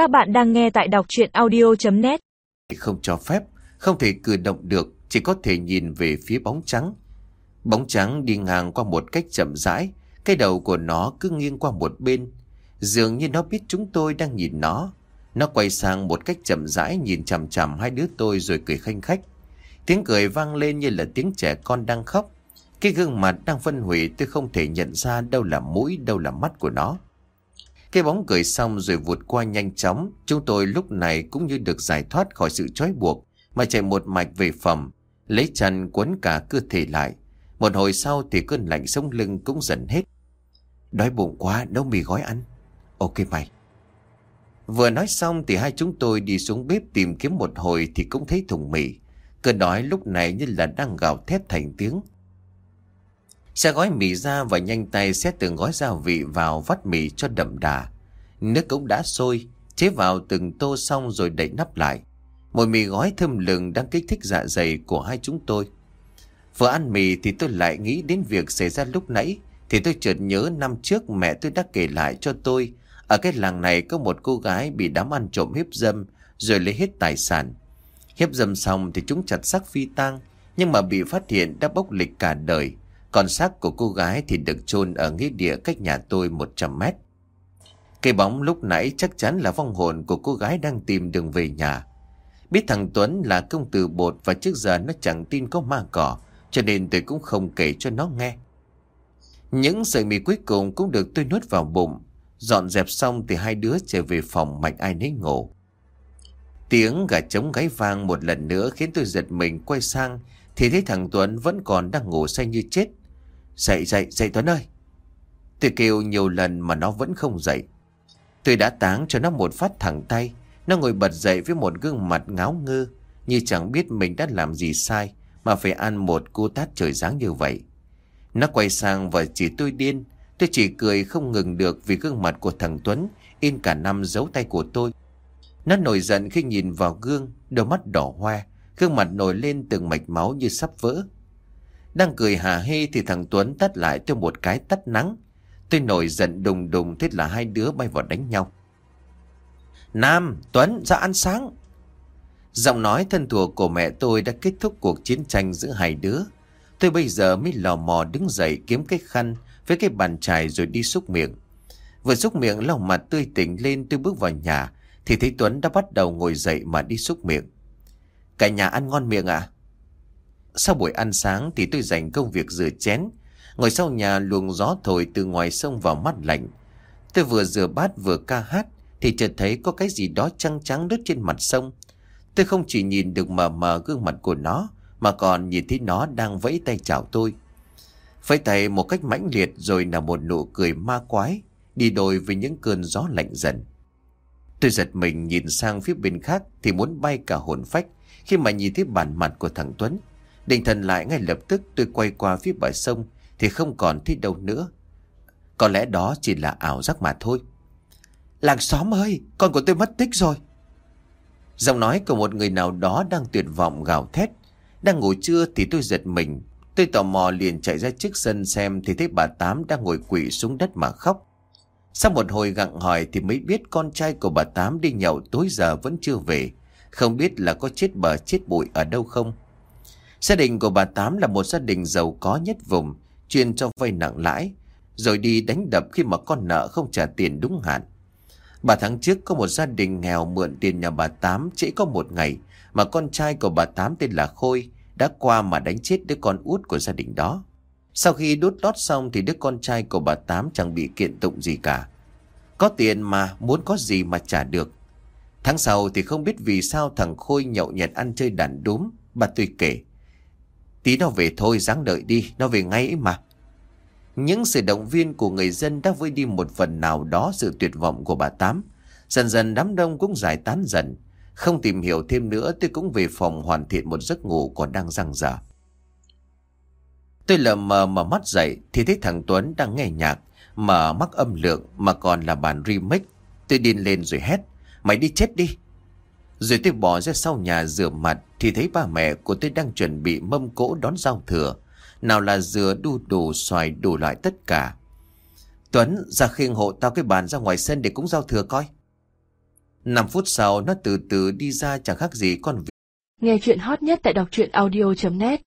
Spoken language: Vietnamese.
Các bạn đang nghe tại đọc chuyện audio.net Không cho phép, không thể cử động được, chỉ có thể nhìn về phía bóng trắng. Bóng trắng đi ngang qua một cách chậm rãi, cái đầu của nó cứ nghiêng qua một bên. Dường như nó biết chúng tôi đang nhìn nó. Nó quay sang một cách chậm rãi nhìn chằm chằm hai đứa tôi rồi cười khanh khách. Tiếng cười vang lên như là tiếng trẻ con đang khóc. Cái gương mặt đang phân hủy tôi không thể nhận ra đâu là mũi, đâu là mắt của nó. Cái bóng cười xong rồi vụt qua nhanh chóng, chúng tôi lúc này cũng như được giải thoát khỏi sự trói buộc, mà chạy một mạch về phòng, lấy chăn quấn cả cơ thể lại. Một hồi sau thì cơn lạnh sống lưng cũng dần hết. Đói bụng quá, nấu mì gói ăn. Ok mày. Vừa nói xong thì hai chúng tôi đi xuống bếp tìm kiếm một hồi thì cũng thấy thùng mì. Cơn đói lúc này như là đang gào thét thành tiếng. Xe gói mì ra và nhanh tay xét từng gói gia vị vào vắt mì cho đậm đà. Nước cũng đã sôi, chế vào từng tô xong rồi đậy nắp lại. Mùi mì gói thơm lừng đang kích thích dạ dày của hai chúng tôi. Vừa ăn mì thì tôi lại nghĩ đến việc xảy ra lúc nãy. Thì tôi chợt nhớ năm trước mẹ tôi đã kể lại cho tôi. Ở cái làng này có một cô gái bị đám ăn trộm hiếp dâm rồi lấy hết tài sản. Hiếp dâm xong thì chúng chặt xác phi tang nhưng mà bị phát hiện đã bốc lịch cả đời. Còn xác của cô gái thì được chôn ở nghĩa địa cách nhà tôi 100 mét. Cây bóng lúc nãy chắc chắn là vong hồn của cô gái đang tìm đường về nhà. Biết thằng Tuấn là công tử bột và trước giờ nó chẳng tin có ma cỏ, cho nên tôi cũng không kể cho nó nghe. Những sợi mì cuối cùng cũng được tôi nuốt vào bụng. Dọn dẹp xong thì hai đứa trở về phòng mạnh ai nấy ngủ. Tiếng gà trống gáy vang một lần nữa khiến tôi giật mình quay sang thì thấy thằng Tuấn vẫn còn đang ngủ say như chết. Dậy dậy dậy Tuấn ơi. Tôi kêu nhiều lần mà nó vẫn không dậy. Tôi đã táng cho nó một phát thẳng tay. Nó ngồi bật dậy với một gương mặt ngáo ngơ, Như chẳng biết mình đã làm gì sai Mà phải ăn một cú tát trời giáng như vậy. Nó quay sang và chỉ tôi điên. Tôi chỉ cười không ngừng được Vì gương mặt của thằng Tuấn In cả năm dấu tay của tôi. Nó nổi giận khi nhìn vào gương, Đôi mắt đỏ hoe, Gương mặt nổi lên từng mạch máu như sắp vỡ đang cười hà hê thì thằng Tuấn tắt lại tôi một cái tắt nắng. Tôi nổi giận đùng đùng thế là hai đứa bay vào đánh nhau. Nam, Tuấn ra ăn sáng. Giọng nói thân thuộc của mẹ tôi đã kết thúc cuộc chiến tranh giữa hai đứa. Tôi bây giờ mới lò mò đứng dậy kiếm cái khăn với cái bàn chải rồi đi xúc miệng. Vừa xúc miệng lòng mặt tươi tỉnh lên tôi bước vào nhà thì thấy Tuấn đã bắt đầu ngồi dậy mà đi xúc miệng. Cả nhà ăn ngon miệng à? Sau buổi ăn sáng thì tôi dành công việc rửa chén. Ngồi sau nhà luồng gió thổi từ ngoài sông vào mắt lạnh. Tôi vừa rửa bát vừa ca hát thì chợt thấy có cái gì đó trắng trắng đứt trên mặt sông. Tôi không chỉ nhìn được mờ mờ gương mặt của nó, mà còn nhìn thấy nó đang vẫy tay chào tôi. Vẫy tay một cách mãnh liệt rồi là một nụ cười ma quái, đi đôi với những cơn gió lạnh dần. Tôi giật mình nhìn sang phía bên khác thì muốn bay cả hồn phách khi mà nhìn thấy bản mặt của thằng Tuấn. Định thần lại ngay lập tức tôi quay qua phía bờ sông thì không còn thấy đâu nữa. Có lẽ đó chỉ là ảo giác mà thôi. Làng xóm ơi, con của tôi mất tích rồi. Giọng nói của một người nào đó đang tuyệt vọng gào thét. Đang ngủ trưa thì tôi giật mình. Tôi tò mò liền chạy ra trước sân xem thì thấy bà Tám đang ngồi quỵ xuống đất mà khóc. Sau một hồi gặng hỏi thì mới biết con trai của bà Tám đi nhậu tối giờ vẫn chưa về. Không biết là có chết bờ chết bụi ở đâu không. Gia đình của bà Tám là một gia đình giàu có nhất vùng, chuyên cho vay nặng lãi, rồi đi đánh đập khi mà con nợ không trả tiền đúng hạn. Bà tháng trước có một gia đình nghèo mượn tiền nhà bà Tám chỉ có một ngày, mà con trai của bà Tám tên là Khôi đã qua mà đánh chết đứa con út của gia đình đó. Sau khi đốt lót xong thì đứa con trai của bà Tám chẳng bị kiện tụng gì cả. Có tiền mà muốn có gì mà trả được. Tháng sau thì không biết vì sao thằng Khôi nhậu nhẹt ăn chơi đàn đúm, bà tôi kể. Tí nó về thôi ráng đợi đi, Nó về ngay ấy mà. Những sự động viên của người dân đã vơi đi một phần nào đó sự tuyệt vọng của bà Tám. Dần dần đám đông cũng giải tán dần. Không tìm hiểu thêm nữa, tôi cũng về phòng hoàn thiện một giấc ngủ còn đang răng rở Tôi lờ mờ mở mắt dậy, thì thấy thằng Tuấn đang nghe nhạc, Mở mắc âm lượng mà còn là bản remix. Tôi điên lên rồi hét, Mày đi chết đi rồi tôi bỏ ra sau nhà rửa mặt thì thấy ba mẹ của tôi đang chuẩn bị mâm cỗ đón giao thừa. Nào là dừa, đu đủ, xoài, đủ loại tất cả. Tuấn, ra khiêng hộ tao cái bàn ra ngoài sân để cúng giao thừa coi. 5 phút sau, nó từ từ đi ra chẳng khác gì con vịt. Nghe chuyện hot nhất tại đọc truyện audio.net